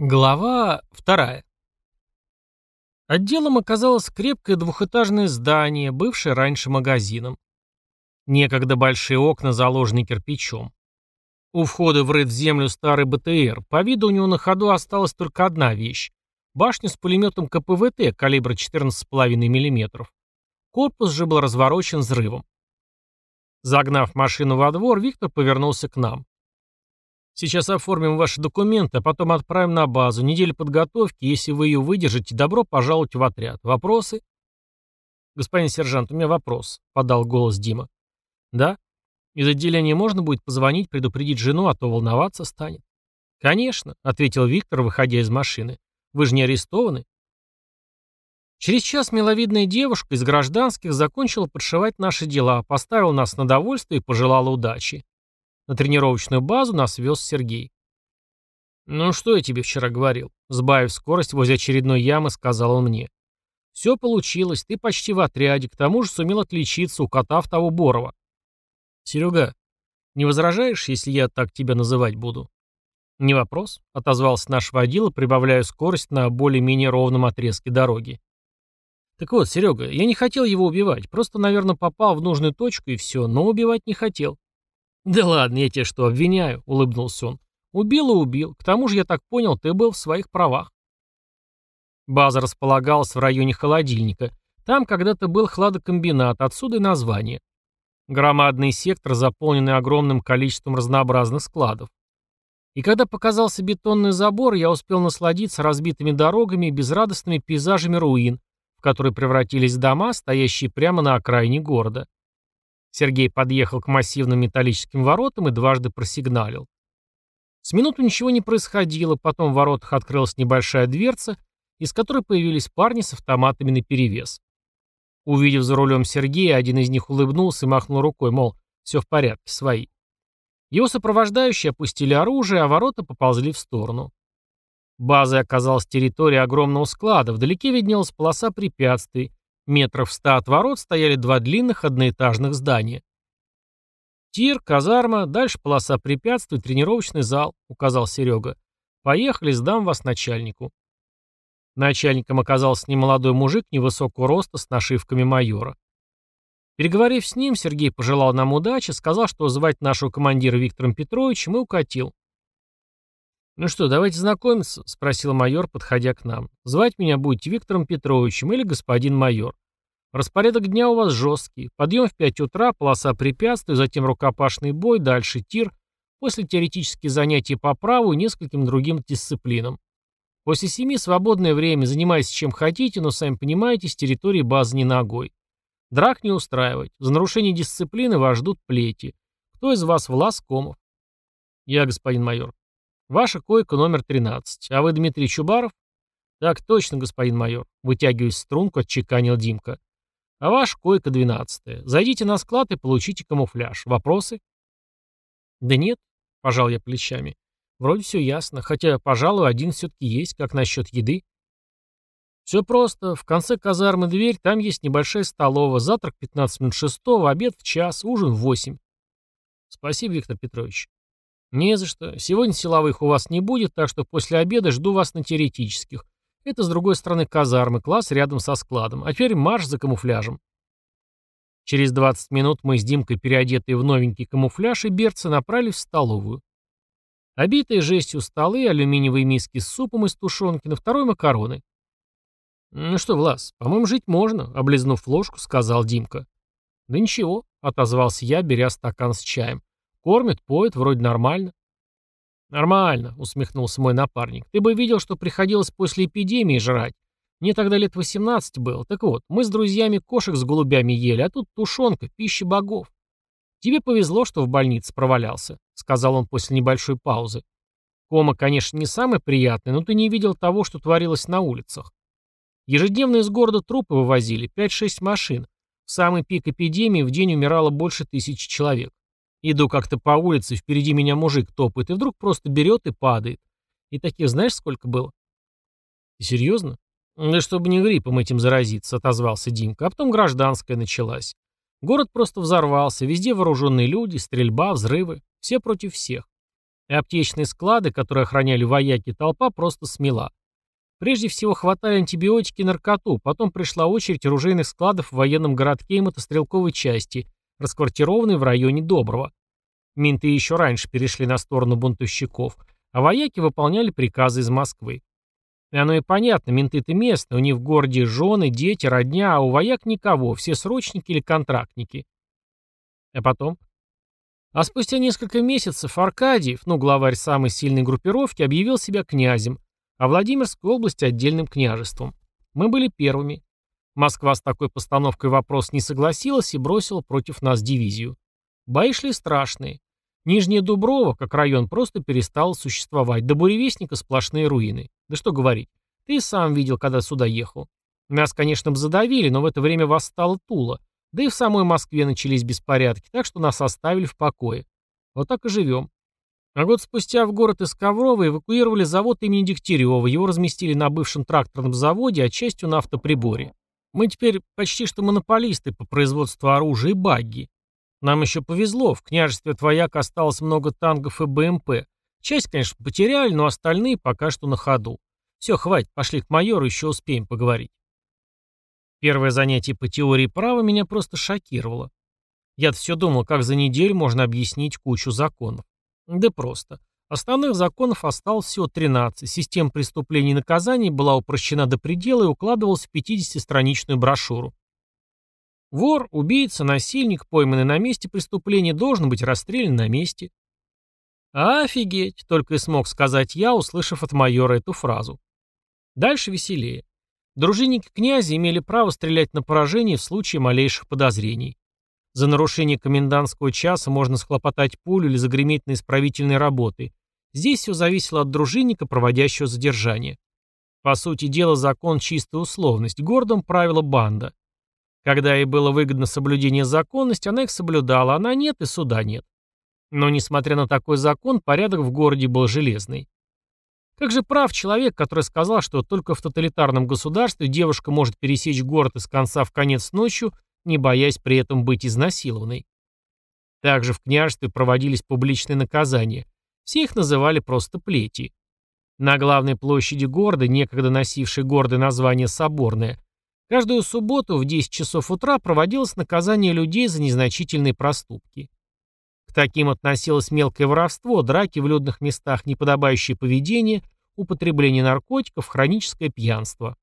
Глава вторая. Отделом оказалось крепкое двухэтажное здание, бывшее раньше магазином. Некогда большие окна заложены кирпичом. У входа врыт в землю старый БТР. По виду у него на ходу осталась только одна вещь. Башня с пулеметом КПВТ калибра 14,5 мм. Корпус же был разворочен взрывом. Загнав машину во двор, Виктор повернулся к нам. Сейчас оформим ваши документы, а потом отправим на базу. Неделя подготовки, если вы ее выдержите, добро пожаловать в отряд. Вопросы? Господин сержант, у меня вопрос, подал голос Дима. Да? Из отделения можно будет позвонить, предупредить жену, а то волноваться станет. Конечно, ответил Виктор, выходя из машины. Вы же не арестованы? Через час миловидная девушка из гражданских закончила подшивать наши дела, поставила нас на довольство и пожелала удачи. На тренировочную базу нас вез Сергей. «Ну что я тебе вчера говорил?» Сбавив скорость возле очередной ямы, сказал он мне. «Все получилось, ты почти в отряде, к тому же сумел отличиться, укатав того Борова». «Серега, не возражаешь, если я так тебя называть буду?» «Не вопрос», — отозвался наш водила, прибавляя скорость на более-менее ровном отрезке дороги. «Так вот, Серега, я не хотел его убивать, просто, наверное, попал в нужную точку и все, но убивать не хотел. «Да ладно, я тебя что, обвиняю?» — улыбнулся он. «Убил и убил. К тому же, я так понял, ты был в своих правах». База располагалась в районе холодильника. Там когда-то был хладокомбинат, отсюда и название. Громадный сектор, заполненный огромным количеством разнообразных складов. И когда показался бетонный забор, я успел насладиться разбитыми дорогами и безрадостными пейзажами руин, в которые превратились дома, стоящие прямо на окраине города. Сергей подъехал к массивным металлическим воротам и дважды просигналил. С минуту ничего не происходило, потом в воротах открылась небольшая дверца, из которой появились парни с автоматами наперевес. Увидев за рулем Сергея, один из них улыбнулся и махнул рукой, мол, все в порядке, свои. Его сопровождающие опустили оружие, а ворота поползли в сторону. Базой оказалась территория огромного склада, вдалеке виднелась полоса препятствий, Метров ста от ворот стояли два длинных одноэтажных здания. «Тир, казарма, дальше полоса препятствий, тренировочный зал», — указал Серега. «Поехали, сдам вас начальнику». Начальником оказался немолодой мужик невысокого роста с нашивками майора. Переговорив с ним, Сергей пожелал нам удачи, сказал, что звать нашего командира Виктором Петровичем и укатил. «Ну что, давайте знакомиться?» — спросил майор, подходя к нам. «Звать меня будете Виктором Петровичем или господин майор. Распорядок дня у вас жесткий. Подъем в 5 утра, полоса препятствий, затем рукопашный бой, дальше тир, после теоретические занятия по праву и нескольким другим дисциплинам. После семи свободное время, занимайтесь чем хотите, но, сами понимаете, с территории базы не ногой. Драк не устраивать. За нарушение дисциплины вас ждут плети. Кто из вас в ласкомов? Я, господин майор. Ваша койка номер 13. А вы Дмитрий Чубаров? Так точно, господин майор, вытягиваясь струнку, отчеканил Димка. А ваша койка 12. Зайдите на склад и получите камуфляж. Вопросы? Да нет, пожал я плечами. Вроде все ясно, хотя, пожалуй, один все-таки есть, как насчет еды. Все просто. В конце казармы дверь, там есть небольшая столовая. Завтрак 15 минут шестого, обед в час, ужин в восемь. Спасибо, Виктор Петрович. «Не за что. Сегодня силовых у вас не будет, так что после обеда жду вас на теоретических. Это с другой стороны казармы, класс рядом со складом. А теперь марш за камуфляжем». Через 20 минут мы с Димкой, переодетые в новенький камуфляж и берцы, направились в столовую. Обитые жестью столы, алюминиевые миски с супом из тушенки, на второй макароны. «Ну что, Влас, по-моему, жить можно», — облизнув ложку, сказал Димка. «Да ничего», — отозвался я, беря стакан с чаем. Кормят, поют, вроде нормально. Нормально, усмехнулся мой напарник. Ты бы видел, что приходилось после эпидемии жрать. Мне тогда лет 18 было. Так вот, мы с друзьями кошек с голубями ели, а тут тушенка, пища богов. Тебе повезло, что в больнице провалялся, сказал он после небольшой паузы. Кома, конечно, не самый приятный, но ты не видел того, что творилось на улицах. Ежедневно из города трупы вывозили, 5-6 машин. В самый пик эпидемии в день умирало больше тысячи человек. Иду как-то по улице, впереди меня мужик топает, и вдруг просто берет и падает. И таких знаешь, сколько было? Ты серьезно? Да чтобы не гриппом этим заразиться, отозвался Димка. А потом гражданская началась. Город просто взорвался, везде вооруженные люди, стрельба, взрывы. Все против всех. И аптечные склады, которые охраняли вояки, толпа просто смела. Прежде всего хватали антибиотики и наркоту, потом пришла очередь оружейных складов в военном городке и мотострелковой части, расквартированный в районе Доброго. Менты еще раньше перешли на сторону бунтовщиков, а вояки выполняли приказы из Москвы. И оно и понятно, менты-то местные, у них в городе жены, дети, родня, а у вояк никого, все срочники или контрактники. А потом? А спустя несколько месяцев Аркадьев, ну, главарь самой сильной группировки, объявил себя князем, а Владимирскую область отдельным княжеством. Мы были первыми. Москва с такой постановкой вопрос не согласилась и бросила против нас дивизию. Бои шли страшные. Нижняя Дуброва, как район, просто перестала существовать. До буревестника сплошные руины. Да что говорить. Ты сам видел, когда сюда ехал. Нас, конечно, бы задавили, но в это время восстала Тула. Да и в самой Москве начались беспорядки, так что нас оставили в покое. Вот так и живем. А год спустя в город из Коврова эвакуировали завод имени Дегтярева, его разместили на бывшем тракторном заводе, а частью на автоприборе. Мы теперь почти что монополисты по производству оружия и багги. Нам еще повезло, в княжестве твояк осталось много танков и БМП. Часть, конечно, потеряли, но остальные пока что на ходу. Все, хватит, пошли к майору, еще успеем поговорить. Первое занятие по теории права меня просто шокировало. Я-то все думал, как за неделю можно объяснить кучу законов. Да просто. Основных законов осталось всего 13, система преступлений и наказаний была упрощена до предела и укладывалась в 50-страничную брошюру. Вор, убийца, насильник, пойманный на месте преступления, должен быть расстрелян на месте. «Офигеть!» — только и смог сказать я, услышав от майора эту фразу. Дальше веселее. Дружинники князя имели право стрелять на поражение в случае малейших подозрений. За нарушение комендантского часа можно схлопотать пулю или загреметь на исправительной работы, Здесь все зависело от дружинника, проводящего задержание. По сути дела, закон – чистая условность, гордом правила банда. Когда ей было выгодно соблюдение законности, она их соблюдала, она нет и суда нет. Но, несмотря на такой закон, порядок в городе был железный. Как же прав человек, который сказал, что только в тоталитарном государстве девушка может пересечь город из конца в конец ночью, не боясь при этом быть изнасилованной. Также в княжестве проводились публичные наказания, все их называли просто плети. На главной площади города, некогда носившей гордое название Соборное, каждую субботу в 10 часов утра проводилось наказание людей за незначительные проступки. К таким относилось мелкое воровство, драки в людных местах, неподобающее поведение, употребление наркотиков, хроническое пьянство.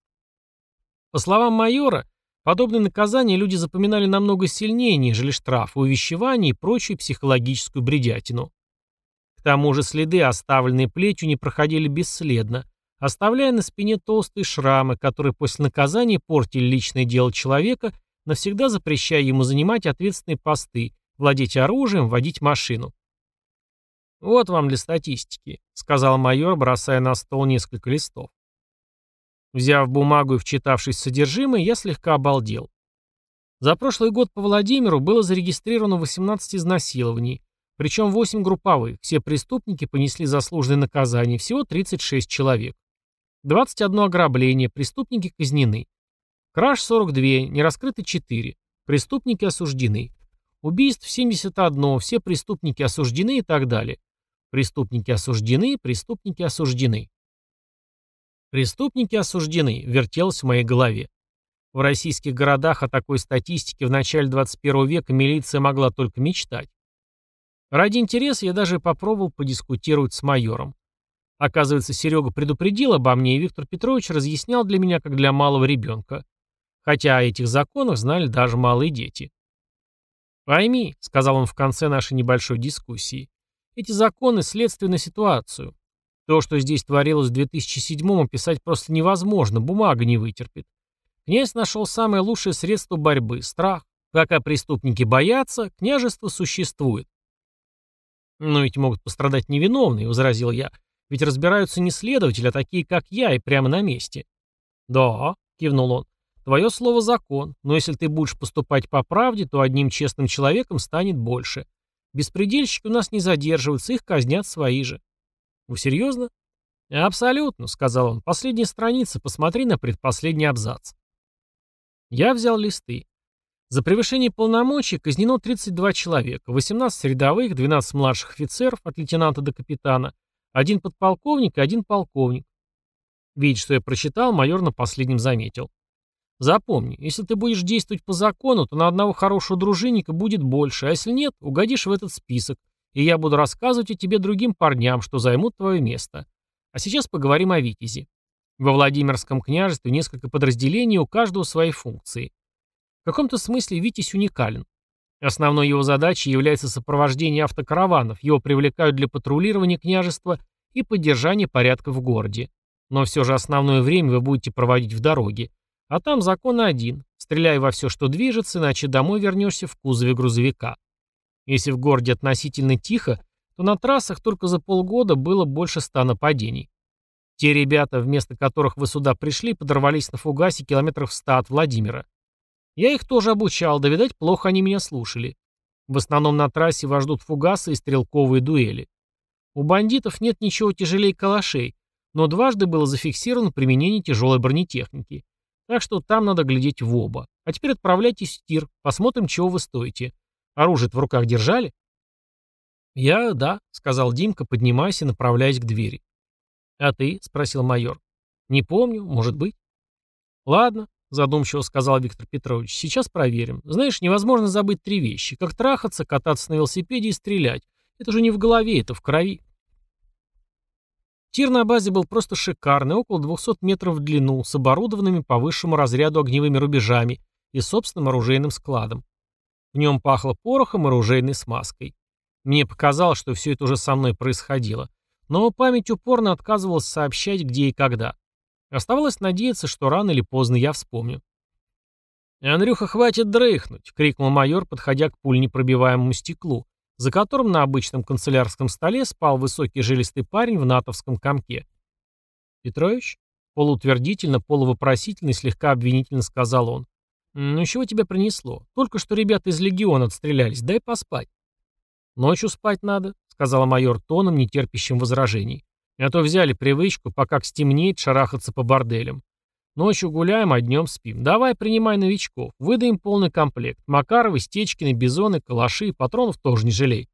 По словам майора, подобные наказания люди запоминали намного сильнее, нежели штрафы, увещевания и прочую психологическую бредятину тому же следы, оставленные плетью, не проходили бесследно, оставляя на спине толстые шрамы, которые после наказания портили личное дело человека, навсегда запрещая ему занимать ответственные посты, владеть оружием, водить машину. «Вот вам для статистики», — сказал майор, бросая на стол несколько листов. Взяв бумагу и вчитавшись в содержимое, я слегка обалдел. За прошлый год по Владимиру было зарегистрировано 18 изнасилований, причем 8 групповых, все преступники понесли заслуженное наказание, всего 36 человек. 21 ограбление, преступники казнены. Краж 42, не раскрыты 4, преступники осуждены. Убийств 71, все преступники осуждены и так далее. Преступники осуждены, преступники осуждены. Преступники осуждены, вертелось в моей голове. В российских городах о такой статистике в начале 21 века милиция могла только мечтать. Ради интереса я даже попробовал подискутировать с майором. Оказывается, Серега предупредил обо мне, и Виктор Петрович разъяснял для меня, как для малого ребенка. Хотя о этих законах знали даже малые дети. «Пойми», — сказал он в конце нашей небольшой дискуссии, — «эти законы — следствие на ситуацию. То, что здесь творилось в 2007-м, описать просто невозможно, бумага не вытерпит. Князь нашел самое лучшее средство борьбы — страх. Пока преступники боятся, княжество существует. «Но ведь могут пострадать невиновные», — возразил я. «Ведь разбираются не следователи, а такие, как я, и прямо на месте». «Да», — кивнул он, — «твое слово закон, но если ты будешь поступать по правде, то одним честным человеком станет больше. Беспредельщики у нас не задерживаются, их казнят свои же». «Вы серьезно?» «Абсолютно», — сказал он. «Последняя страница, посмотри на предпоследний абзац». Я взял листы. За превышение полномочий казнено 32 человека, 18 рядовых, 12 младших офицеров, от лейтенанта до капитана, один подполковник и один полковник. Видя, что я прочитал, майор на последнем заметил. Запомни, если ты будешь действовать по закону, то на одного хорошего дружинника будет больше, а если нет, угодишь в этот список, и я буду рассказывать о тебе другим парням, что займут твое место. А сейчас поговорим о Витязе. Во Владимирском княжестве несколько подразделений, у каждого свои функции. В каком-то смысле Витязь уникален. Основной его задачей является сопровождение автокараванов, его привлекают для патрулирования княжества и поддержания порядка в городе. Но все же основное время вы будете проводить в дороге. А там закон один. Стреляй во все, что движется, иначе домой вернешься в кузове грузовика. Если в городе относительно тихо, то на трассах только за полгода было больше ста нападений. Те ребята, вместо которых вы сюда пришли, подорвались на фугасе километров ста от Владимира. Я их тоже обучал, да, видать, плохо они меня слушали. В основном на трассе вас ждут фугасы и стрелковые дуэли. У бандитов нет ничего тяжелее калашей, но дважды было зафиксировано применение тяжелой бронетехники. Так что там надо глядеть в оба. А теперь отправляйтесь в тир, посмотрим, чего вы стоите. оружие в руках держали? Я, да, сказал Димка, поднимаясь и направляясь к двери. А ты? спросил майор. Не помню, может быть. Ладно, задумчиво сказал Виктор Петрович. Сейчас проверим. Знаешь, невозможно забыть три вещи. Как трахаться, кататься на велосипеде и стрелять. Это же не в голове, это в крови. Тир на базе был просто шикарный, около 200 метров в длину, с оборудованными по высшему разряду огневыми рубежами и собственным оружейным складом. В нем пахло порохом и оружейной смазкой. Мне показалось, что все это уже со мной происходило, но память упорно отказывалась сообщать, где и когда. Оставалось надеяться, что рано или поздно я вспомню. «Андрюха, хватит дрыхнуть!» — крикнул майор, подходя к пульнепробиваемому стеклу, за которым на обычном канцелярском столе спал высокий жилистый парень в натовском комке. «Петрович?» — полуутвердительно, полувопросительно и слегка обвинительно сказал он. «Ну чего тебя принесло? Только что ребята из легиона отстрелялись, дай поспать». «Ночью спать надо», — сказала майор тоном, нетерпящим возражений. А то взяли привычку, пока стемнеет, шарахаться по борделям. Ночью гуляем, а днем спим. Давай принимай новичков. Выдаем полный комплект. Макаровы, Стечкины, Бизоны, Калаши, патронов тоже не жалей.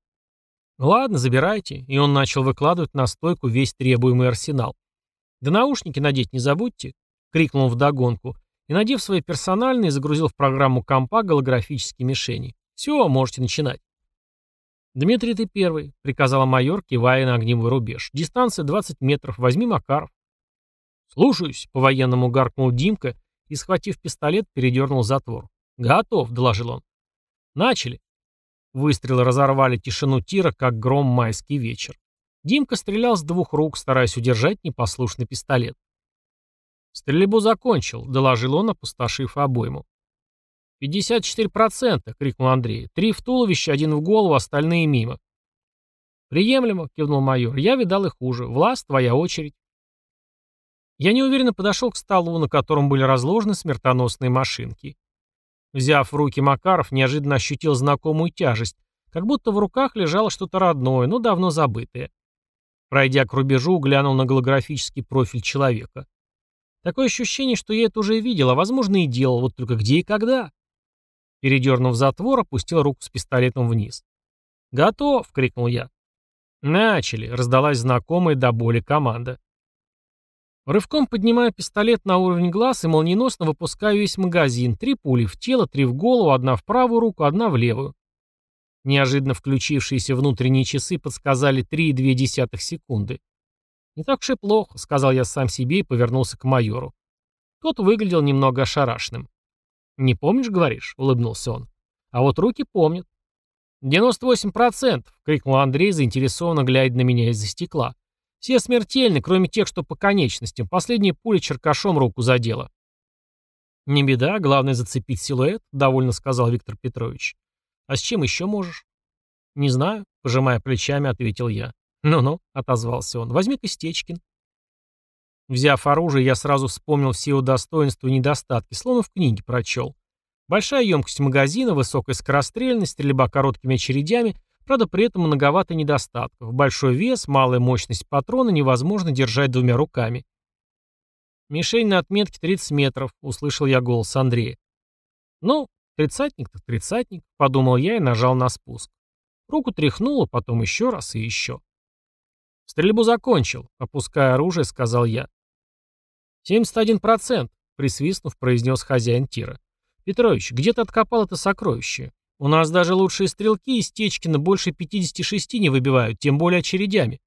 Ладно, забирайте. И он начал выкладывать на стойку весь требуемый арсенал. Да наушники надеть не забудьте, крикнул он вдогонку. И, надев свои персональные, загрузил в программу компа голографические мишени. Все, можете начинать. «Дмитрий, ты первый», — приказала майор, кивая на огневой рубеж. «Дистанция 20 метров. Возьми Макаров». «Слушаюсь», — по-военному гаркнул Димка и, схватив пистолет, передернул затвор. «Готов», — доложил он. «Начали». Выстрелы разорвали тишину тира, как гром майский вечер. Димка стрелял с двух рук, стараясь удержать непослушный пистолет. «Стрельбу закончил», — доложил он, опустошив обойму. «54%!» — крикнул Андрей. «Три в туловище, один в голову, остальные мимо». «Приемлемо!» — кивнул майор. «Я видал их хуже. Власть твоя очередь». Я неуверенно подошел к столу, на котором были разложены смертоносные машинки. Взяв в руки Макаров, неожиданно ощутил знакомую тяжесть, как будто в руках лежало что-то родное, но давно забытое. Пройдя к рубежу, глянул на голографический профиль человека. Такое ощущение, что я это уже видел, а возможно и делал, вот только где и когда. Передернув затвор, опустил руку с пистолетом вниз. «Готов!» — крикнул я. «Начали!» — раздалась знакомая до боли команда. Рывком поднимаю пистолет на уровень глаз и молниеносно выпускаю весь магазин. Три пули в тело, три в голову, одна в правую руку, одна в левую. Неожиданно включившиеся внутренние часы подсказали 3,2 секунды. «Не так уж и плохо», — сказал я сам себе и повернулся к майору. Тот выглядел немного ошарашенным. «Не помнишь, говоришь?» — улыбнулся он. «А вот руки помнят». «Девяносто восемь процентов!» — крикнул Андрей, заинтересованно глядя на меня из-за стекла. «Все смертельны, кроме тех, что по конечностям. Последняя пуля черкашом руку задела». «Не беда, главное зацепить силуэт», — довольно сказал Виктор Петрович. «А с чем еще можешь?» «Не знаю», — пожимая плечами, ответил я. «Ну-ну», — отозвался он, — «возьми Костечкин». Взяв оружие, я сразу вспомнил все его достоинства и недостатки, словно в книге прочел. Большая емкость магазина, высокая скорострельность, стрельба короткими очередями, правда при этом многовато недостатков. Большой вес, малая мощность патрона невозможно держать двумя руками. «Мишень на отметке 30 метров», — услышал я голос Андрея. «Ну, тридцатник так тридцатник», — подумал я и нажал на спуск. Руку тряхнуло, потом еще раз и еще. «Стрельбу закончил», — опуская оружие, сказал я. «71%!» — присвистнув, произнес хозяин тира. «Петрович, где ты откопал это сокровище? У нас даже лучшие стрелки из Течкина больше 56 не выбивают, тем более очередями».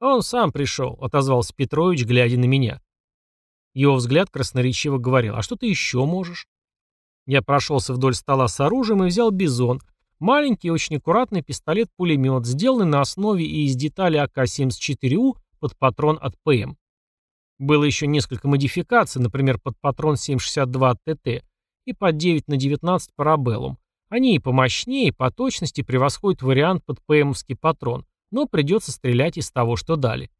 «Он сам пришел», — отозвался Петрович, глядя на меня. Его взгляд красноречиво говорил, «А что ты еще можешь?» Я прошелся вдоль стола с оружием и взял бизон. Маленький, очень аккуратный пистолет-пулемет, сделанный на основе и из детали АК-74У под патрон от ПМ. Было еще несколько модификаций, например, под патрон 7,62 ТТ и под 9 на 19 парабеллум. Они и помощнее, и по точности превосходят вариант под ПМовский патрон, но придется стрелять из того, что дали.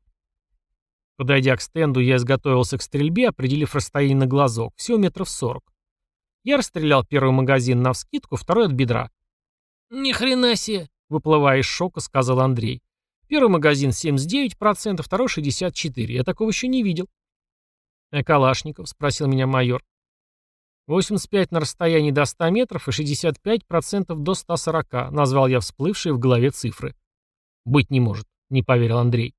Подойдя к стенду, я изготовился к стрельбе, определив расстояние на глазок, всего метров 40. Я расстрелял первый магазин на вскидку, второй от бедра. «Ни хрена себе!» — выплывая из шока, сказал Андрей. Первый магазин 79%, второй 64%. Я такого еще не видел. «А Калашников?» — спросил меня майор. 85 на расстоянии до 100 метров и 65% до 140, назвал я всплывшие в голове цифры. «Быть не может», — не поверил Андрей.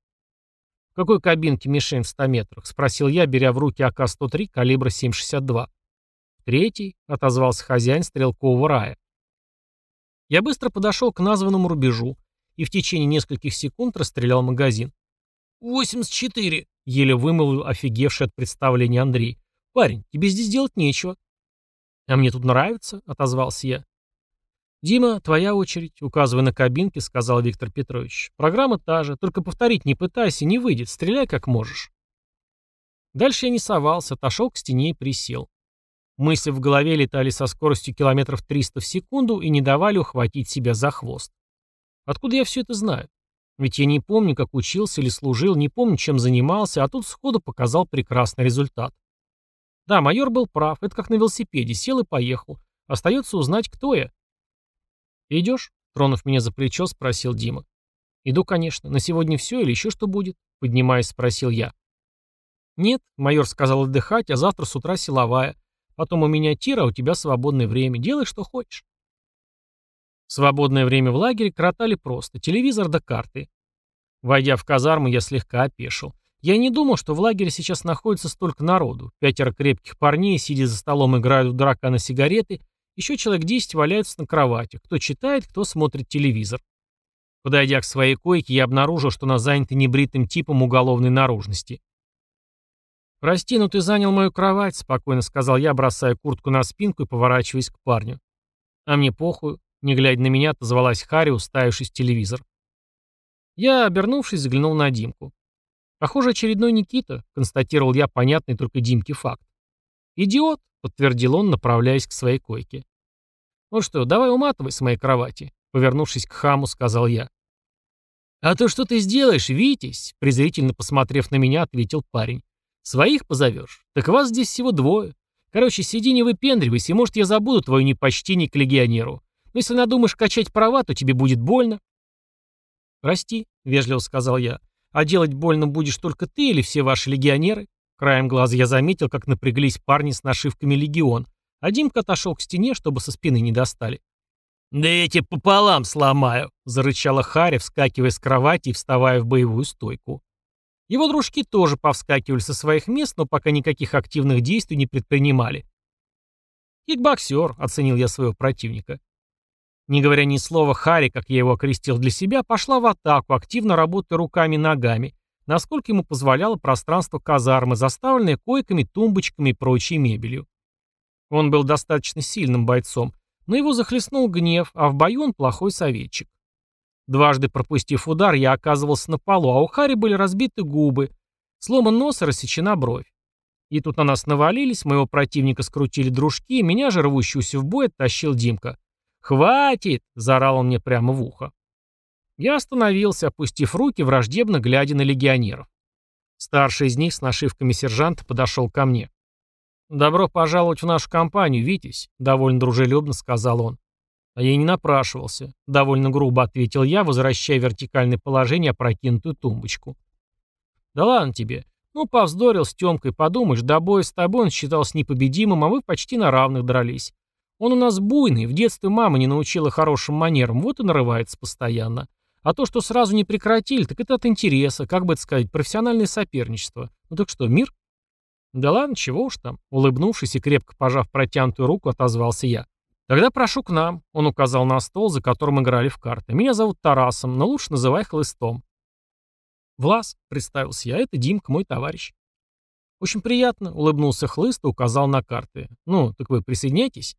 «В какой кабинке мишень в 100 метрах?» — спросил я, беря в руки АК-103 калибра 7,62. «Третий», — отозвался хозяин стрелкового рая. Я быстро подошел к названному рубежу, и в течение нескольких секунд расстрелял магазин. «Восемьдесят четыре!» — еле вымолвил офигевший от представления Андрей. «Парень, тебе здесь делать нечего». «А мне тут нравится», — отозвался я. «Дима, твоя очередь», — указывая на кабинки, сказал Виктор Петрович. «Программа та же, только повторить не пытайся, не выйдет, стреляй как можешь». Дальше я не совался, отошел к стене и присел. Мысли в голове летали со скоростью километров 300 в секунду и не давали ухватить себя за хвост. Откуда я все это знаю? Ведь я не помню, как учился или служил, не помню, чем занимался, а тут сходу показал прекрасный результат. Да, майор был прав, это как на велосипеде, сел и поехал. Остается узнать, кто я. Идешь?» — тронув меня за плечо, спросил Дима. «Иду, конечно. На сегодня все или еще что будет?» — поднимаясь, спросил я. «Нет», — майор сказал отдыхать, а завтра с утра силовая. Потом у меня тира, а у тебя свободное время. Делай, что хочешь. Свободное время в лагере кротали просто, телевизор да карты. Войдя в казарму, я слегка опешил. Я не думал, что в лагере сейчас находится столько народу. Пятеро крепких парней, сидя за столом, играют в драка на сигареты. Еще человек десять валяются на кровати. Кто читает, кто смотрит телевизор. Подойдя к своей койке, я обнаружил, что она занята небритым типом уголовной наружности. «Прости, но ты занял мою кровать», — спокойно сказал я, бросая куртку на спинку и поворачиваясь к парню. «А мне похуй. Не глядя на меня, отозвалась Харри, уставившись в телевизор. Я, обернувшись, заглянул на Димку. «Похоже, очередной Никита», — констатировал я понятный только Димке факт. «Идиот», — подтвердил он, направляясь к своей койке. «Ну что, давай уматывай с моей кровати», — повернувшись к хаму, сказал я. «А то что ты сделаешь, Витязь?» — презрительно посмотрев на меня, ответил парень. «Своих позовешь? Так вас здесь всего двое. Короче, сиди не выпендривайся, и, может, я забуду твое непочтение к легионеру. Но если надумаешь качать права, то тебе будет больно». «Прости», — вежливо сказал я, — «а делать больно будешь только ты или все ваши легионеры?» Краем глаза я заметил, как напряглись парни с нашивками «Легион», а Димка отошел к стене, чтобы со спины не достали. «Да я тебя пополам сломаю!» — зарычала Харя, вскакивая с кровати и вставая в боевую стойку. Его дружки тоже повскакивали со своих мест, но пока никаких активных действий не предпринимали. «Кикбоксер», — оценил я своего противника. Не говоря ни слова, Хари, как я его окрестил для себя, пошла в атаку, активно работая руками и ногами, насколько ему позволяло пространство казармы, заставленное койками, тумбочками и прочей мебелью. Он был достаточно сильным бойцом, но его захлестнул гнев, а в бою он плохой советчик. Дважды пропустив удар, я оказывался на полу, а у Хари были разбиты губы, сломан нос и рассечена бровь. И тут на нас навалились, моего противника скрутили дружки, меня же, рвущуюся в бой, оттащил Димка. «Хватит!» — заорал он мне прямо в ухо. Я остановился, опустив руки, враждебно глядя на легионеров. Старший из них с нашивками сержанта подошел ко мне. «Добро пожаловать в нашу компанию, Витязь», — довольно дружелюбно сказал он. А я не напрашивался. Довольно грубо ответил я, возвращая вертикальное положение опрокинутую тумбочку. «Да ладно тебе. Ну, повздорил с Тёмкой, подумаешь, до боя с тобой он считался непобедимым, а вы почти на равных дрались. Он у нас буйный, в детстве мама не научила хорошим манерам, вот и нарывается постоянно. А то, что сразу не прекратили, так это от интереса, как бы это сказать, профессиональное соперничество. Ну так что, мир? Да ладно, чего уж там. Улыбнувшись и крепко пожав протянутую руку, отозвался я. Тогда прошу к нам, он указал на стол, за которым играли в карты. Меня зовут Тарасом, но лучше называй хлыстом. Влас, представился я, это Димка, мой товарищ. Очень приятно, улыбнулся хлыст и указал на карты. Ну, так вы присоединяйтесь.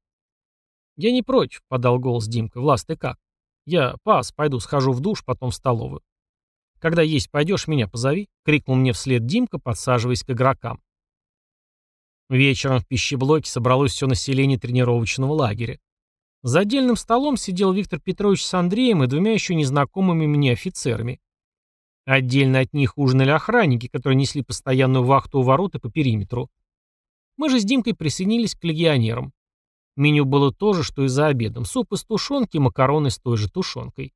«Я не против, — подал голос Димка, — «влас ты как?» «Я пас, пойду схожу в душ, потом в столовую». «Когда есть пойдешь, меня позови», — крикнул мне вслед Димка, подсаживаясь к игрокам. Вечером в пищеблоке собралось все население тренировочного лагеря. За отдельным столом сидел Виктор Петрович с Андреем и двумя еще незнакомыми мне офицерами. Отдельно от них ужинали охранники, которые несли постоянную вахту у ворот и по периметру. Мы же с Димкой присоединились к легионерам. Меню было то же, что и за обедом. Суп из тушенки макароны с той же тушенкой.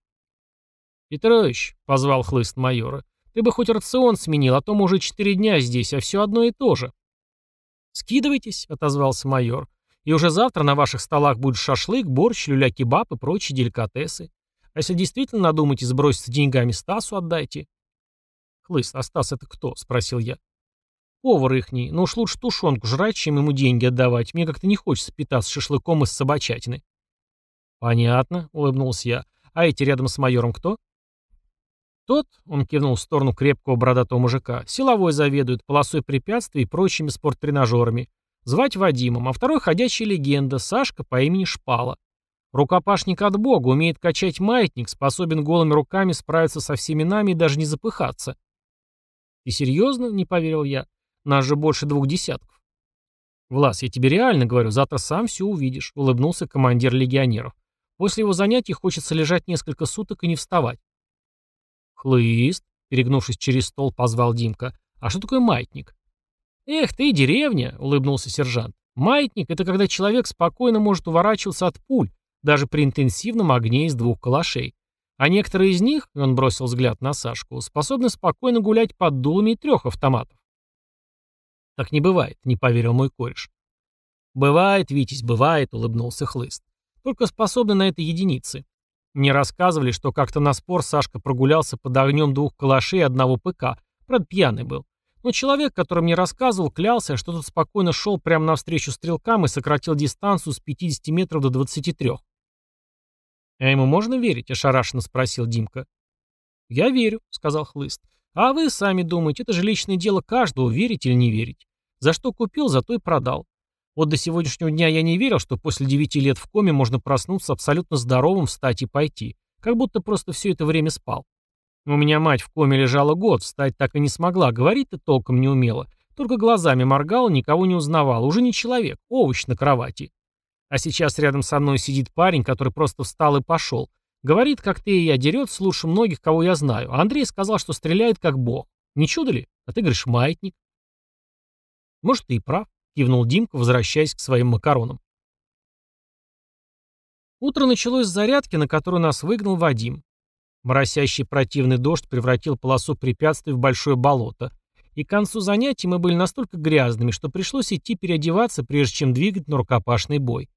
«Петрович», — позвал хлыст майора, — «ты бы хоть рацион сменил, а то мы уже четыре дня здесь, а все одно и то же». «Скидывайтесь», — отозвался майор, — «и уже завтра на ваших столах будет шашлык, борщ, люля-кебаб и прочие деликатесы. А если действительно надумаете сброситься деньгами, Стасу отдайте». «Хлыст, а Стас это кто?» — спросил я повар ихний, но уж лучше тушенку жрать, чем ему деньги отдавать. Мне как-то не хочется питаться шашлыком из собачатины». «Понятно», — улыбнулся я. «А эти рядом с майором кто?» «Тот», — он кивнул в сторону крепкого бородатого мужика, — «силовой заведует, полосой препятствий и прочими спорттренажерами. Звать Вадимом, а второй — ходячая легенда, Сашка по имени Шпала. Рукопашник от бога, умеет качать маятник, способен голыми руками справиться со всеми нами и даже не запыхаться». «Ты серьезно?» — не поверил я. Нас же больше двух десятков. Влас, я тебе реально говорю, завтра сам все увидишь, улыбнулся командир легионеров. После его занятий хочется лежать несколько суток и не вставать. Хлыст, перегнувшись через стол, позвал Димка. А что такое маятник? Эх ты, деревня, улыбнулся сержант. Маятник — это когда человек спокойно может уворачиваться от пуль, даже при интенсивном огне из двух калашей. А некоторые из них, он бросил взгляд на Сашку, способны спокойно гулять под дулами трех автоматов. Так не бывает, не поверил мой кореш. Бывает, Витязь, бывает, улыбнулся Хлыст. Только способны на это единицы. Мне рассказывали, что как-то на спор Сашка прогулялся под огнем двух калашей и одного быка. Правда, пьяный был. Но человек, который мне рассказывал, клялся, что тут спокойно шел прямо навстречу стрелкам и сократил дистанцию с 50 метров до 23. «А ему можно верить?» – ошарашенно спросил Димка. «Я верю», – сказал Хлыст. А вы сами думаете, это же личное дело каждого, верить или не верить. За что купил, за то и продал. Вот до сегодняшнего дня я не верил, что после девяти лет в коме можно проснуться абсолютно здоровым, встать и пойти. Как будто просто все это время спал. У меня мать в коме лежала год, встать так и не смогла, говорить-то толком не умела. Только глазами моргала, никого не узнавала. Уже не человек, овощ на кровати. А сейчас рядом со мной сидит парень, который просто встал и пошел. Говорит, как ты и я, дерет, слушаю многих, кого я знаю. А Андрей сказал, что стреляет как бог. Не чудо ли? А ты говоришь, маятник. Может, ты и прав, кивнул Димка, возвращаясь к своим макаронам. Утро началось с зарядки, на которую нас выгнал Вадим. Моросящий противный дождь превратил полосу препятствий в большое болото. И к концу занятий мы были настолько грязными, что пришлось идти переодеваться, прежде чем двигать на рукопашный бой.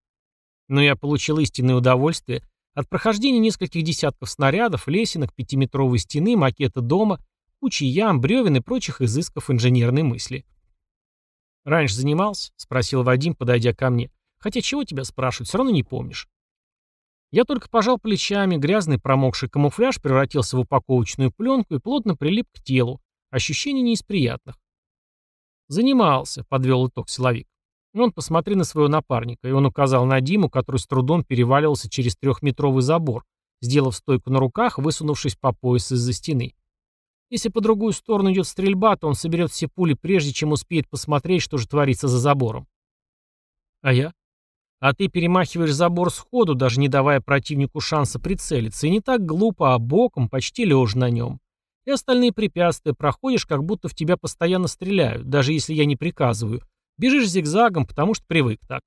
Но я получил истинное удовольствие – от прохождения нескольких десятков снарядов, лесенок, пятиметровой стены, макета дома, кучи ям, бревен и прочих изысков инженерной мысли. «Раньше занимался?» — спросил Вадим, подойдя ко мне. «Хотя чего тебя спрашивать, все равно не помнишь». Я только пожал плечами, грязный промокший камуфляж превратился в упаковочную пленку и плотно прилип к телу. Ощущение не из приятных. «Занимался», — подвел итог силовик. Он посмотри на своего напарника», и он указал на Диму, который с трудом переваливался через трехметровый забор, сделав стойку на руках, высунувшись по пояс из-за стены. Если по другую сторону идет стрельба, то он соберет все пули, прежде чем успеет посмотреть, что же творится за забором. А я? А ты перемахиваешь забор сходу, даже не давая противнику шанса прицелиться, и не так глупо, а боком, почти лежа на нем. И остальные препятствия проходишь, как будто в тебя постоянно стреляют, даже если я не приказываю, Бежишь зигзагом, потому что привык так.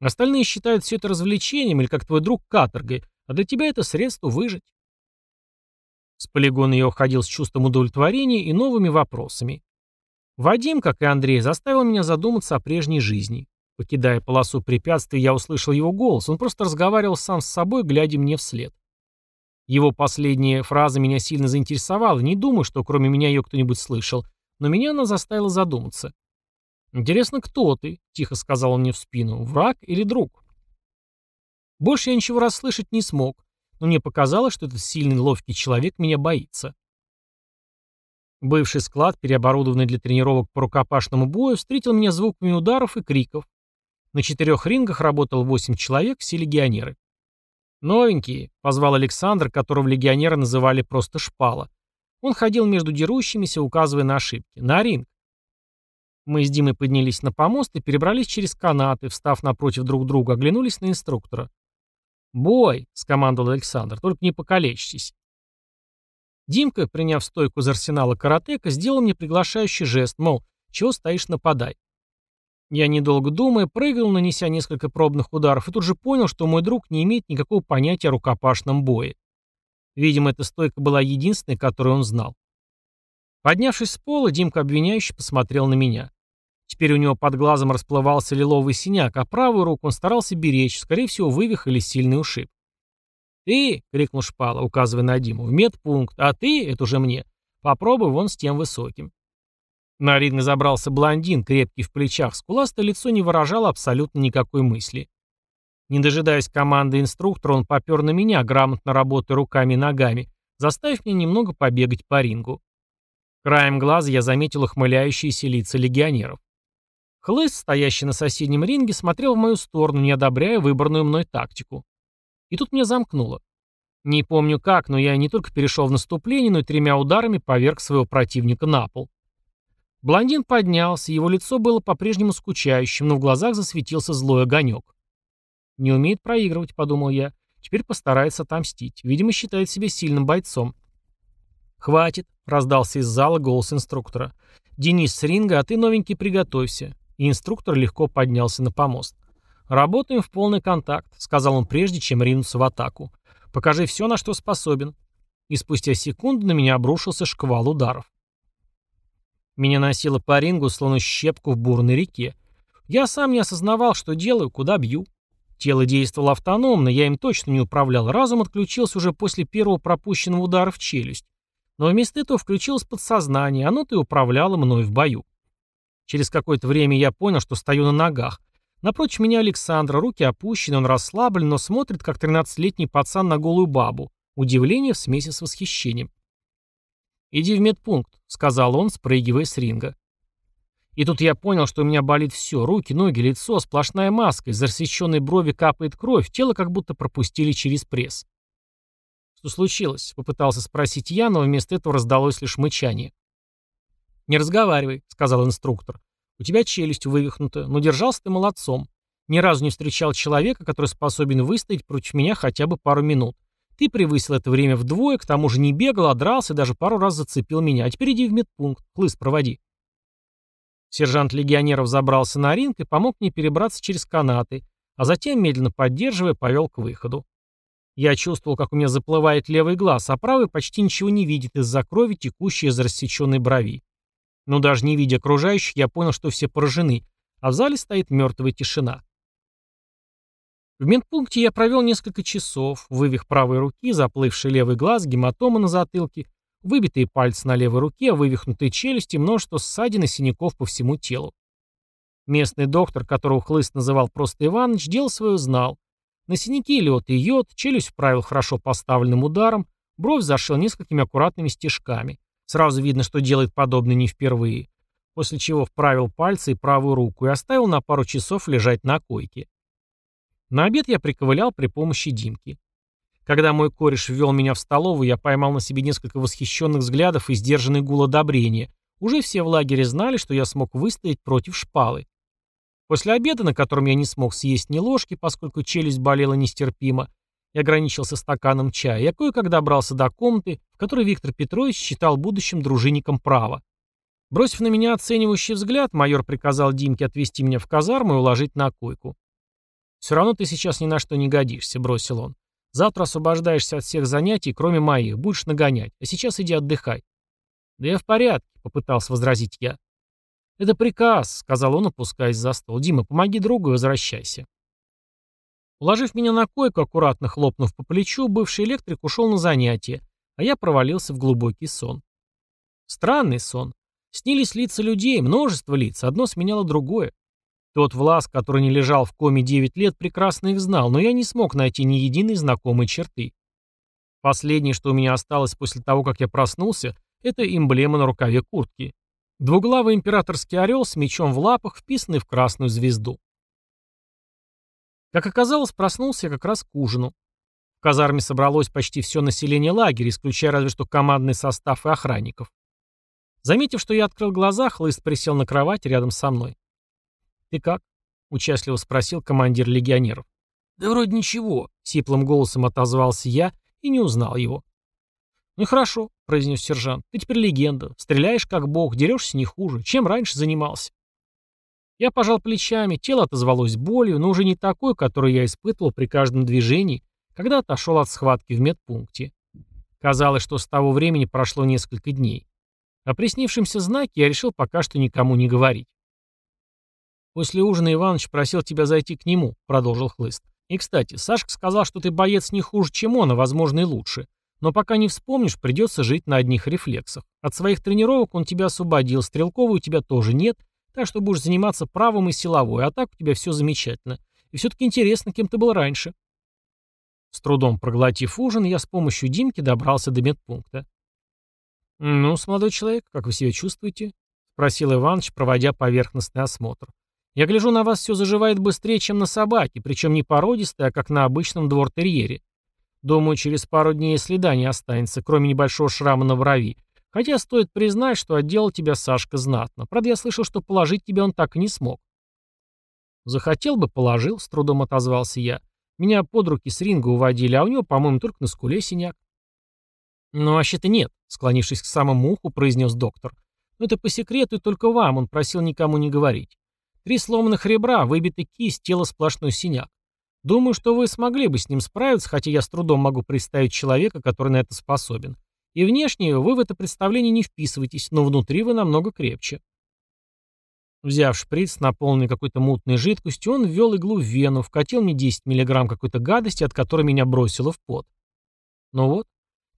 Остальные считают все это развлечением или, как твой друг, каторгой, а для тебя это средство выжить. С полигона я уходил с чувством удовлетворения и новыми вопросами. Вадим, как и Андрей, заставил меня задуматься о прежней жизни. Покидая полосу препятствий, я услышал его голос, он просто разговаривал сам с собой, глядя мне вслед. Его последняя фраза меня сильно заинтересовала, не думаю, что кроме меня ее кто-нибудь слышал, но меня она заставила задуматься. «Интересно, кто ты?» — тихо сказал он мне в спину. «Враг или друг?» Больше я ничего расслышать не смог, но мне показалось, что этот сильный ловкий человек меня боится. Бывший склад, переоборудованный для тренировок по рукопашному бою, встретил меня звуками ударов и криков. На четырех рингах работал восемь человек, все легионеры. «Новенький», — позвал Александр, которого легионеры называли просто «шпала». Он ходил между дерущимися, указывая на ошибки. «На ринг». Мы с Димой поднялись на помост и перебрались через канаты, встав напротив друг друга, оглянулись на инструктора. «Бой!» — скомандовал Александр. «Только не покалечьтесь!» Димка, приняв стойку из арсенала каратека, сделал мне приглашающий жест, мол, «Чего стоишь, нападай!» Я, недолго думая, прыгал, нанеся несколько пробных ударов, и тут же понял, что мой друг не имеет никакого понятия о рукопашном бое. Видимо, эта стойка была единственной, которую он знал. Поднявшись с пола, Димка обвиняюще посмотрел на меня. Теперь у него под глазом расплывался лиловый синяк, а правую руку он старался беречь, скорее всего, вывих или сильный ушиб. «Ты!» — крикнул Шпала, указывая на Диму. «В медпункт! А ты — это уже мне! Попробуй вон с тем высоким!» На ринг забрался блондин, крепкий в плечах, скуластое лицо не выражало абсолютно никакой мысли. Не дожидаясь команды инструктора, он попер на меня, грамотно работая руками и ногами, заставив меня немного побегать по рингу. Краем глаза я заметил ухмыляющиеся лица легионеров. Хлыст, стоящий на соседнем ринге, смотрел в мою сторону, не одобряя выбранную мной тактику. И тут меня замкнуло. Не помню как, но я не только перешел в наступление, но и тремя ударами поверг своего противника на пол. Блондин поднялся, его лицо было по-прежнему скучающим, но в глазах засветился злой огонек. «Не умеет проигрывать», — подумал я. «Теперь постарается отомстить. Видимо, считает себя сильным бойцом». «Хватит», Раздался из зала голос инструктора. «Денис с ринга, а ты, новенький, приготовься». И инструктор легко поднялся на помост. «Работаем в полный контакт», — сказал он прежде, чем ринуться в атаку. «Покажи все, на что способен». И спустя секунду на меня обрушился шквал ударов. Меня носило по рингу, словно щепку в бурной реке. Я сам не осознавал, что делаю, куда бью. Тело действовало автономно, я им точно не управлял. Разум отключился уже после первого пропущенного удара в челюсть. Но вместо этого включилось подсознание, оно-то и управляло мной в бою. Через какое-то время я понял, что стою на ногах. Напротив меня Александра, руки опущены, он расслаблен, но смотрит, как 13-летний пацан на голую бабу. Удивление в смеси с восхищением. «Иди в медпункт», — сказал он, спрыгивая с ринга. И тут я понял, что у меня болит все — руки, ноги, лицо, сплошная маска, из рассеченной брови капает кровь, тело как будто пропустили через пресс. «Что случилось?» — попытался спросить я, но вместо этого раздалось лишь мычание. «Не разговаривай», — сказал инструктор. «У тебя челюсть вывихнута, но держался ты молодцом. Ни разу не встречал человека, который способен выстоять против меня хотя бы пару минут. Ты превысил это время вдвое, к тому же не бегал, а дрался, даже пару раз зацепил меня. А теперь иди в медпункт, хлыст проводи». Сержант легионеров забрался на ринг и помог мне перебраться через канаты, а затем, медленно поддерживая, повел к выходу. Я чувствовал, как у меня заплывает левый глаз, а правый почти ничего не видит из-за крови, текущей из рассеченной брови. Но даже не видя окружающих, я понял, что все поражены, а в зале стоит мертвая тишина. В медпункте я провел несколько часов, вывих правой руки, заплывший левый глаз, гематома на затылке, выбитые пальцы на левой руке, вывихнутые челюсти, множество ссадин и синяков по всему телу. Местный доктор, которого Хлыст называл просто Иваныч, дело свое знал, на синяки лед и йод, челюсть вправил хорошо поставленным ударом, бровь зашил несколькими аккуратными стежками. Сразу видно, что делает подобное не впервые. После чего вправил пальцы и правую руку и оставил на пару часов лежать на койке. На обед я приковылял при помощи Димки. Когда мой кореш ввел меня в столовую, я поймал на себе несколько восхищенных взглядов и сдержанный гул одобрения. Уже все в лагере знали, что я смог выстоять против шпалы. После обеда, на котором я не смог съесть ни ложки, поскольку челюсть болела нестерпимо, я ограничился стаканом чая, я кое-как добрался до комнаты, в которой Виктор Петрович считал будущим дружинником права. Бросив на меня оценивающий взгляд, майор приказал Димке отвезти меня в казарму и уложить на койку. «Все равно ты сейчас ни на что не годишься», — бросил он. «Завтра освобождаешься от всех занятий, кроме моих, будешь нагонять, а сейчас иди отдыхай». «Да я в порядке», — попытался возразить я. «Это приказ», — сказал он, опускаясь за стол. «Дима, помоги другу и возвращайся». Уложив меня на койку, аккуратно хлопнув по плечу, бывший электрик ушел на занятие, а я провалился в глубокий сон. Странный сон. Снились лица людей, множество лиц, одно сменяло другое. Тот Влас, который не лежал в коме 9 лет, прекрасно их знал, но я не смог найти ни единой знакомой черты. Последнее, что у меня осталось после того, как я проснулся, это эмблема на рукаве куртки. Двуглавый императорский орел с мечом в лапах, вписанный в красную звезду. Как оказалось, проснулся я как раз к ужину. В казарме собралось почти все население лагеря, исключая разве что командный состав и охранников. Заметив, что я открыл глаза, хлыст присел на кровать рядом со мной. «Ты как?» — участливо спросил командир легионеров. «Да вроде ничего», — сиплым голосом отозвался я и не узнал его. "Ну хорошо" произнес сержант. «Ты теперь легенда. Стреляешь как бог, дерешься не хуже. Чем раньше занимался?» Я пожал плечами, тело отозвалось болью, но уже не такой, которую я испытывал при каждом движении, когда отошел от схватки в медпункте. Казалось, что с того времени прошло несколько дней. О приснившемся знаке я решил пока что никому не говорить. «После ужина Иваныч просил тебя зайти к нему», — продолжил Хлыст. «И, кстати, Сашка сказал, что ты боец не хуже, чем он, а, возможно, и лучше. Но пока не вспомнишь, придется жить на одних рефлексах. От своих тренировок он тебя освободил, стрелковой у тебя тоже нет, так что будешь заниматься правым и силовой, а так у тебя все замечательно. И все-таки интересно, кем ты был раньше. С трудом проглотив ужин, я с помощью Димки добрался до медпункта. «Ну, с молодой человек, как вы себя чувствуете?» — спросил Иваныч, проводя поверхностный осмотр. «Я гляжу, на вас все заживает быстрее, чем на собаке, причем не породистой, а как на обычном двортерьере. Думаю, через пару дней следа не останется, кроме небольшого шрама на брови. Хотя стоит признать, что отделал тебя Сашка знатно. Правда, я слышал, что положить тебя он так и не смог. Захотел бы, положил, с трудом отозвался я. Меня под руки с ринга уводили, а у него, по-моему, только на скуле синяк. «Ну, вообще-то нет», — склонившись к самому уху, произнес доктор. «Но это по секрету и только вам, он просил никому не говорить. Три сломанных ребра, выбиты кисть, тело сплошной синяк. Думаю, что вы смогли бы с ним справиться, хотя я с трудом могу представить человека, который на это способен. И внешне вы в это представление не вписываетесь, но внутри вы намного крепче. Взяв шприц, наполненный какой-то мутной жидкостью, он ввел иглу в вену, вкатил мне 10 миллиграмм какой-то гадости, от которой меня бросило в пот. Ну вот,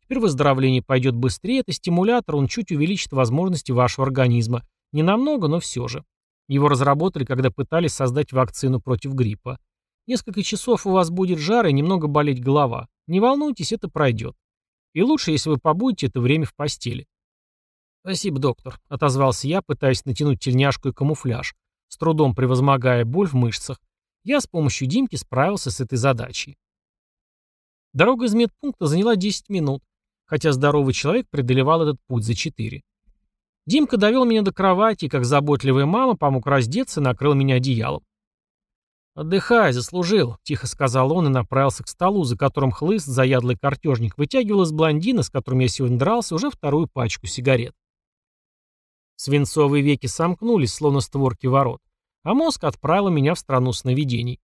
теперь выздоровление пойдет быстрее, это стимулятор, он чуть увеличит возможности вашего организма. Не намного, но все же. Его разработали, когда пытались создать вакцину против гриппа. Несколько часов у вас будет жар и немного болеть голова. Не волнуйтесь, это пройдет. И лучше, если вы побудете это время в постели. «Спасибо, доктор», — отозвался я, пытаясь натянуть тельняшку и камуфляж, с трудом превозмогая боль в мышцах. Я с помощью Димки справился с этой задачей. Дорога из медпункта заняла 10 минут, хотя здоровый человек преодолевал этот путь за 4. Димка довел меня до кровати, как заботливая мама, помог раздеться и накрыл меня одеялом. «Отдыхай, заслужил», — тихо сказал он и направился к столу, за которым хлыст, заядлый картежник, вытягивал из блондина, с которым я сегодня дрался, уже вторую пачку сигарет. Свинцовые веки сомкнулись, словно створки ворот, а мозг отправил меня в страну сновидений.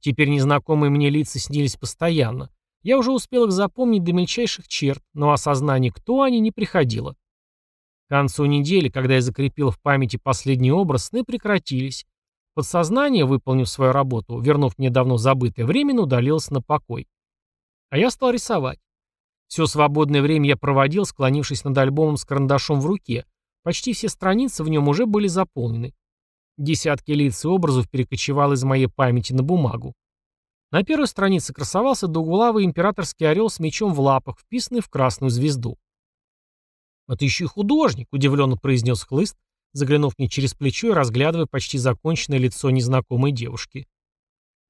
Теперь незнакомые мне лица снились постоянно. Я уже успел их запомнить до мельчайших черт, но осознание, кто они, не приходило. К концу недели, когда я закрепил в памяти последний образ, сны прекратились, Подсознание, выполнив свою работу, вернув мне давно забытое, временно удалилось на покой. А я стал рисовать. Все свободное время я проводил, склонившись над альбомом с карандашом в руке. Почти все страницы в нем уже были заполнены. Десятки лиц и образов перекочевало из моей памяти на бумагу. На первой странице красовался двуглавый императорский орел с мечом в лапах, вписанный в красную звезду. А ты еще и художник», — удивленно произнес Хлыст, заглянув мне через плечо и разглядывая почти законченное лицо незнакомой девушки.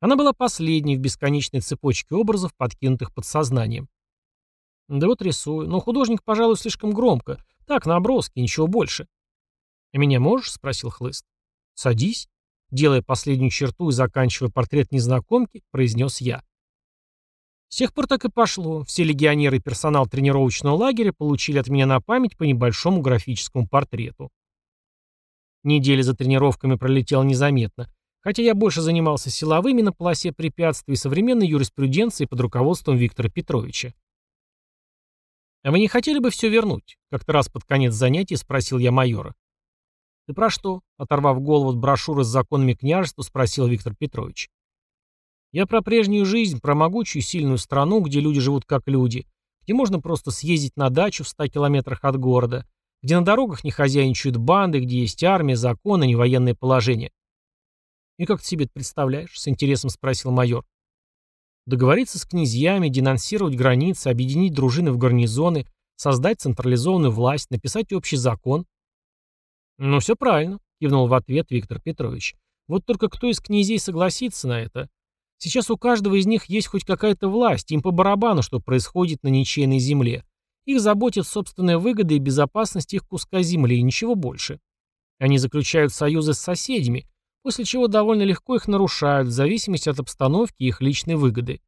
Она была последней в бесконечной цепочке образов, подкинутых подсознанием. Да вот рисую, но художник, пожалуй, слишком громко. Так, наброски, ничего больше. «А «Меня можешь?» — спросил Хлыст. «Садись», — делая последнюю черту и заканчивая портрет незнакомки, произнес я. С тех пор так и пошло. Все легионеры и персонал тренировочного лагеря получили от меня на память по небольшому графическому портрету. Неделя за тренировками пролетела незаметно, хотя я больше занимался силовыми на полосе препятствий и современной юриспруденцией под руководством Виктора Петровича. «А вы не хотели бы все вернуть?» — как-то раз под конец занятий спросил я майора. «Ты про что?» — оторвав голову от брошюры с законами княжества, спросил Виктор Петрович. «Я про прежнюю жизнь, про могучую сильную страну, где люди живут как люди, где можно просто съездить на дачу в ста километрах от города, где на дорогах не хозяйничают банды, где есть армия, законы, не военное положение. «И как ты себе это представляешь?» — с интересом спросил майор. «Договориться с князьями, денонсировать границы, объединить дружины в гарнизоны, создать централизованную власть, написать общий закон». «Ну, все правильно», — кивнул в ответ Виктор Петрович. «Вот только кто из князей согласится на это? Сейчас у каждого из них есть хоть какая-то власть, им по барабану, что происходит на ничейной земле. Их заботит собственная выгода и безопасность их куска земли, и ничего больше. Они заключают союзы с соседями, после чего довольно легко их нарушают, в зависимости от обстановки и их личной выгоды.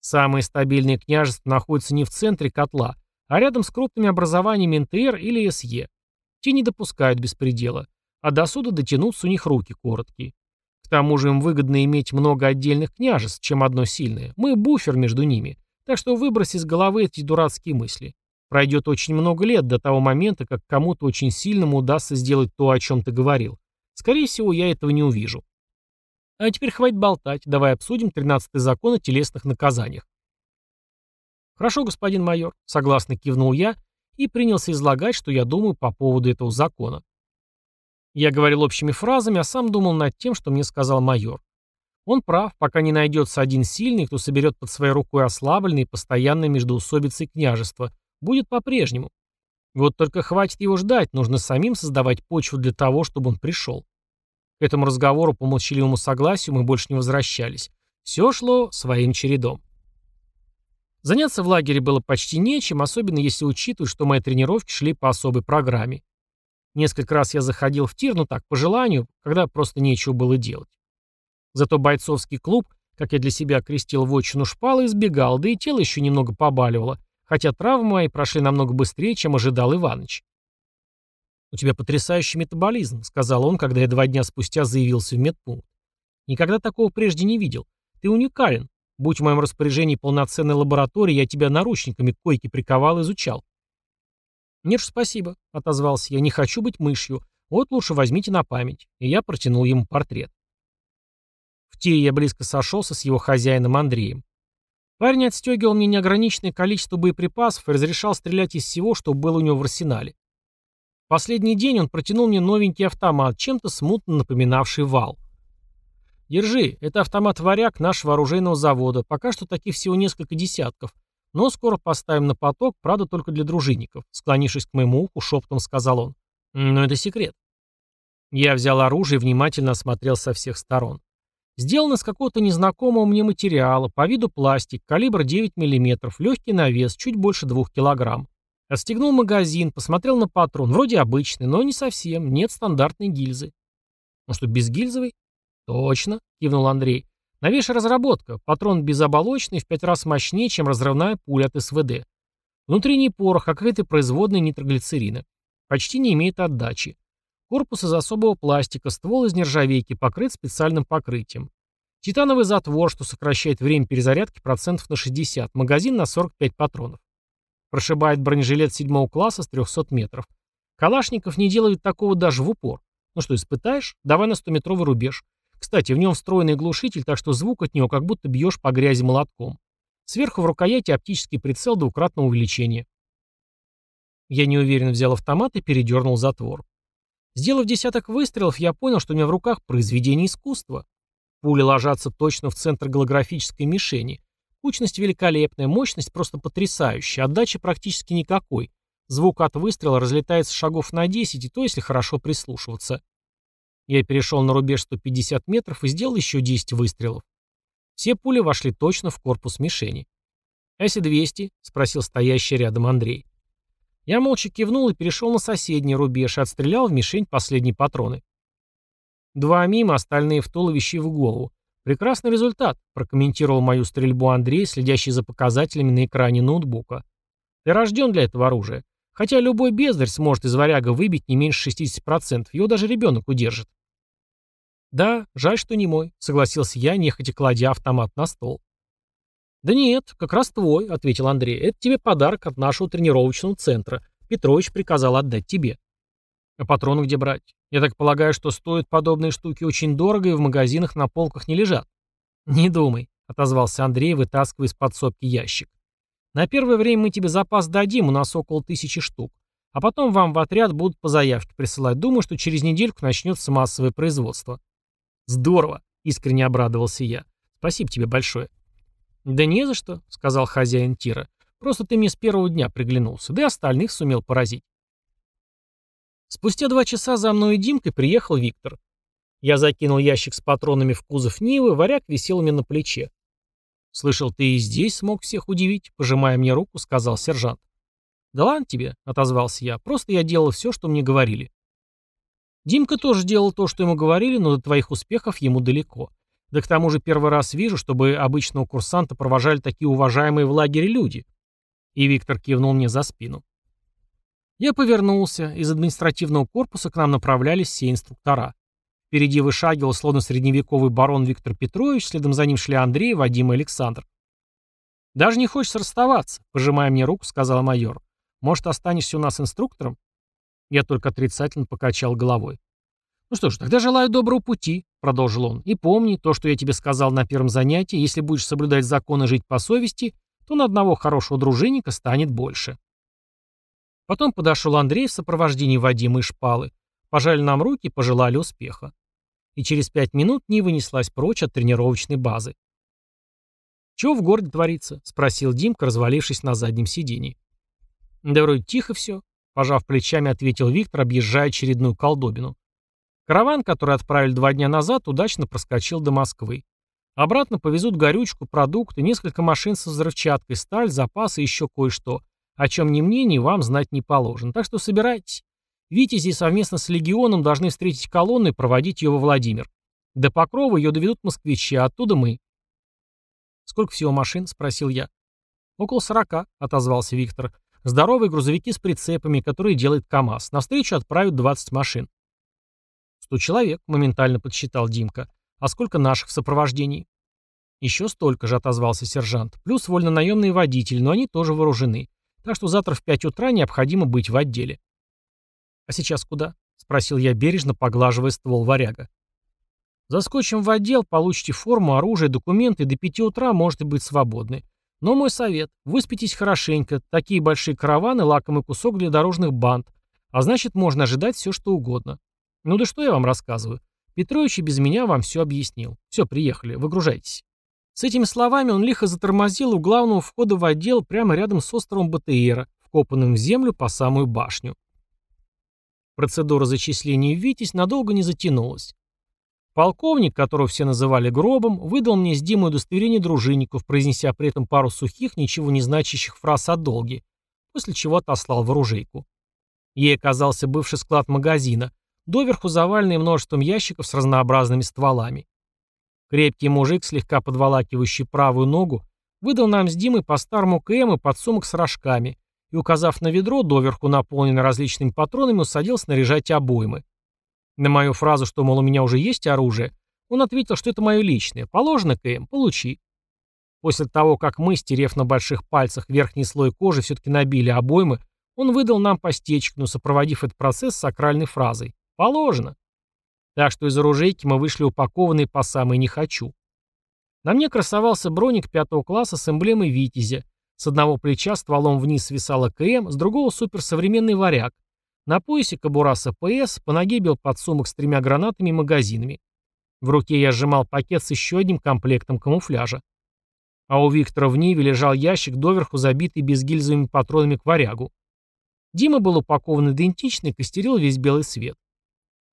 Самые стабильные княжества находятся не в центре котла, а рядом с крупными образованиями НТР или СЕ. Те не допускают беспредела, а до суда дотянутся у них руки короткие. К тому же им выгодно иметь много отдельных княжеств, чем одно сильное. Мы буфер между ними, так что выбрось из головы эти дурацкие мысли. Пройдет очень много лет до того момента, как кому-то очень сильному удастся сделать то, о чем ты говорил. Скорее всего, я этого не увижу. А теперь хватит болтать, давай обсудим 13-й закон о телесных наказаниях. Хорошо, господин майор, согласно кивнул я и принялся излагать, что я думаю по поводу этого закона. Я говорил общими фразами, а сам думал над тем, что мне сказал майор. Он прав, пока не найдется один сильный, кто соберет под своей рукой ослабленные постоянной междоусобицей княжества – Будет по-прежнему. Вот только хватит его ждать, нужно самим создавать почву для того, чтобы он пришел. К этому разговору по молчаливому согласию мы больше не возвращались. Все шло своим чередом. Заняться в лагере было почти нечем, особенно если учитывать, что мои тренировки шли по особой программе. Несколько раз я заходил в тир, но так, по желанию, когда просто нечего было делать. Зато бойцовский клуб, как я для себя крестил вотчину шпалы, избегал, да и тело еще немного побаливало – хотя травмы мои прошли намного быстрее, чем ожидал Иваныч. «У тебя потрясающий метаболизм», — сказал он, когда я два дня спустя заявился в медпункт. «Никогда такого прежде не видел. Ты уникален. Будь в моем распоряжении полноценной лаборатории, я тебя наручниками к койке приковал и изучал». «Нет ж, спасибо», — отозвался я, — «не хочу быть мышью. Вот лучше возьмите на память». И я протянул ему портрет. В тире я близко сошелся с его хозяином Андреем. Парень отстегивал мне неограниченное количество боеприпасов и разрешал стрелять из всего, что было у него в арсенале. Последний день он протянул мне новенький автомат, чем-то смутно напоминавший вал. «Держи, это автомат «Варяг» нашего оружейного завода, пока что таких всего несколько десятков, но скоро поставим на поток, правда только для дружинников», склонившись к моему уху, шептом сказал он. «Но это секрет». Я взял оружие и внимательно осмотрел со всех сторон. Сделано из какого-то незнакомого мне материала, по виду пластик, калибр 9 мм, легкий на вес, чуть больше 2 кг. Отстегнул магазин, посмотрел на патрон, вроде обычный, но не совсем, нет стандартной гильзы. Ну что, безгильзовый? Точно, кивнул Андрей. Новейшая разработка, патрон безоболочный, в пять раз мощнее, чем разрывная пуля от СВД. Внутренний порох, а какая-то производная нитроглицерина. Почти не имеет отдачи. Корпус из особого пластика, ствол из нержавейки, покрыт специальным покрытием. Титановый затвор, что сокращает время перезарядки процентов на 60, магазин на 45 патронов. Прошибает бронежилет седьмого класса с 300 метров. Калашников не делает такого даже в упор. Ну что, испытаешь? Давай на 100-метровый рубеж. Кстати, в нем встроенный глушитель, так что звук от него как будто бьешь по грязи молотком. Сверху в рукояти оптический прицел двукратного увеличения. Я неуверенно взял автомат и передернул затвор. Сделав десяток выстрелов, я понял, что у меня в руках произведение искусства. Пули ложатся точно в центр голографической мишени. Кучность великолепная, мощность просто потрясающая, отдачи практически никакой. Звук от выстрела разлетается шагов на 10, и то, если хорошо прислушиваться. Я перешел на рубеж 150 метров и сделал еще 10 выстрелов. Все пули вошли точно в корпус мишени. «Эси-200?» — спросил стоящий рядом Андрей. Я молча кивнул и перешел на соседний рубеж и отстрелял в мишень последние патроны. Два мимо, остальные в туловище и в голову. «Прекрасный результат», — прокомментировал мою стрельбу Андрей, следящий за показателями на экране ноутбука. «Ты рожден для этого оружия. Хотя любой бездарь сможет из варяга выбить не меньше 60%, его даже ребенок удержит». «Да, жаль, что не мой», — согласился я, нехотя кладя автомат на стол. «Да нет, как раз твой», — ответил Андрей. «Это тебе подарок от нашего тренировочного центра. Петрович приказал отдать тебе». «А патроны где брать? Я так полагаю, что стоят подобные штуки очень дорого и в магазинах на полках не лежат». «Не думай», — отозвался Андрей, вытаскивая из подсобки ящик. «На первое время мы тебе запас дадим, у нас около тысячи штук. А потом вам в отряд будут по заявке присылать. Думаю, что через недельку начнется массовое производство». «Здорово», — искренне обрадовался я. «Спасибо тебе большое». «Да не за что», — сказал хозяин тира. «Просто ты мне с первого дня приглянулся, да и остальных сумел поразить». Спустя два часа за мной и Димкой приехал Виктор. Я закинул ящик с патронами в кузов Нивы, варяг висел у меня на плече. «Слышал, ты и здесь смог всех удивить», — пожимая мне руку, сказал сержант. «Да ладно тебе», — отозвался я, — «просто я делал все, что мне говорили». Димка тоже делал то, что ему говорили, но до твоих успехов ему далеко. Да к тому же первый раз вижу, чтобы обычного курсанта провожали такие уважаемые в лагере люди. И Виктор кивнул мне за спину. Я повернулся. Из административного корпуса к нам направлялись все инструктора. Впереди вышагивал, словно средневековый барон Виктор Петрович, следом за ним шли Андрей, Вадим и Александр. «Даже не хочешь расставаться», — пожимая мне руку, сказал майор. «Может, останешься у нас инструктором?» Я только отрицательно покачал головой. «Ну что ж, тогда желаю доброго пути», — продолжил он. «И помни, то, что я тебе сказал на первом занятии, если будешь соблюдать законы жить по совести, то на одного хорошего дружинника станет больше». Потом подошел Андрей в сопровождении Вадима и Шпалы, пожали нам руки и пожелали успеха. И через пять минут не вынеслась прочь от тренировочной базы. «Чего в городе творится?» — спросил Димка, развалившись на заднем сидении. «Да вроде тихо все», — пожав плечами, ответил Виктор, объезжая очередную колдобину. Караван, который отправили два дня назад, удачно проскочил до Москвы. Обратно повезут горючку, продукты, несколько машин со взрывчаткой, сталь, запасы и еще кое-что, о чем ни мне, ни вам знать не положено. Так что собирайтесь. Витязи совместно с легионом должны встретить колонну и проводить ее во Владимир. До Покрова ее доведут москвичи, а оттуда мы. «Сколько всего машин?» – спросил я. «Около сорока», – отозвался Виктор. «Здоровые грузовики с прицепами, которые делает КАМАЗ. На встречу отправят 20 машин». «Сто человек», — моментально подсчитал Димка. «А сколько наших в сопровождении?» «Еще столько же», — отозвался сержант. «Плюс вольнонаемные водители, но они тоже вооружены. Так что завтра в пять утра необходимо быть в отделе». «А сейчас куда?» — спросил я бережно, поглаживая ствол варяга. «Заскочим в отдел, получите форму, оружие, документы, до пяти утра можете быть свободны. Но мой совет – выспитесь хорошенько, такие большие караваны – лакомый кусок для дорожных банд, а значит можно ожидать все что угодно. Ну да что я вам рассказываю. Петрович и без меня вам все объяснил. Все, приехали, выгружайтесь. С этими словами он лихо затормозил у главного входа в отдел прямо рядом с островом БТРа, вкопанным в землю по самую башню. Процедура зачисления в «Витязь» надолго не затянулась. Полковник, которого все называли гробом, выдал мне с Димой удостоверение дружинников, произнеся при этом пару сухих, ничего не значащих фраз о долге, после чего отослал в оружейку. Ей оказался бывший склад магазина, доверху заваленные множеством ящиков с разнообразными стволами. Крепкий мужик, слегка подволакивающий правую ногу, выдал нам с Димой по старому КМ и подсумок с рожками и, указав на ведро, доверху наполненное различными патронами, усадил снаряжать обоймы. На мою фразу, что, мол, у меня уже есть оружие, он ответил, что это мое личное. Положено, КМ, получи. После того, как мы, стерев на больших пальцах верхний слой кожи, все-таки набили обоймы, он выдал нам постечек, но сопроводив этот процесс сакральной фразой. Положено. Так что из оружейки мы вышли упакованные по самой «не хочу». На мне красовался броник пятого класса с эмблемой «Витязя». С одного плеча стволом вниз свисала КМ, с другого суперсовременный варяг. На поясе кобура с АПС, по ноге бил подсумок с тремя гранатами и магазинами. В руке я сжимал пакет с еще одним комплектом камуфляжа. А у Виктора в Ниве лежал ящик, доверху забитый безгильзовыми патронами к варягу. Дима был упакован идентично и костерил весь белый свет.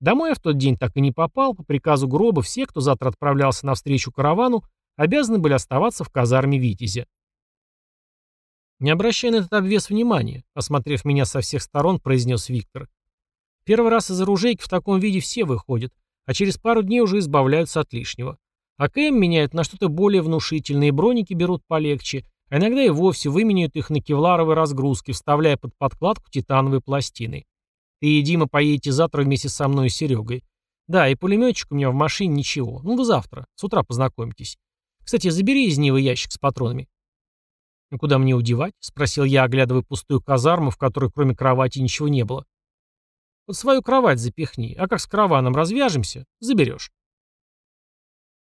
Домой я в тот день так и не попал, по приказу гроба все, кто завтра отправлялся навстречу каравану, обязаны были оставаться в казарме «Витязя». Не обращая на этот обвес внимания, осмотрев меня со всех сторон, произнес Виктор. Первый раз из оружейки в таком виде все выходят, а через пару дней уже избавляются от лишнего. А КМ меняют на что-то более внушительное, броники берут полегче, а иногда и вовсе выменяют их на кевларовые разгрузки, вставляя под подкладку титановые пластины. Ты и Дима поедете завтра вместе со мной и Серегой. Да, и пулеметчик у меня в машине ничего. Ну, вы завтра. С утра познакомитесь. Кстати, забери из него ящик с патронами. «Ну куда мне удевать?» — спросил я, оглядывая пустую казарму, в которой кроме кровати ничего не было. «Под свою кровать запихни, а как с караваном развяжемся, заберешь».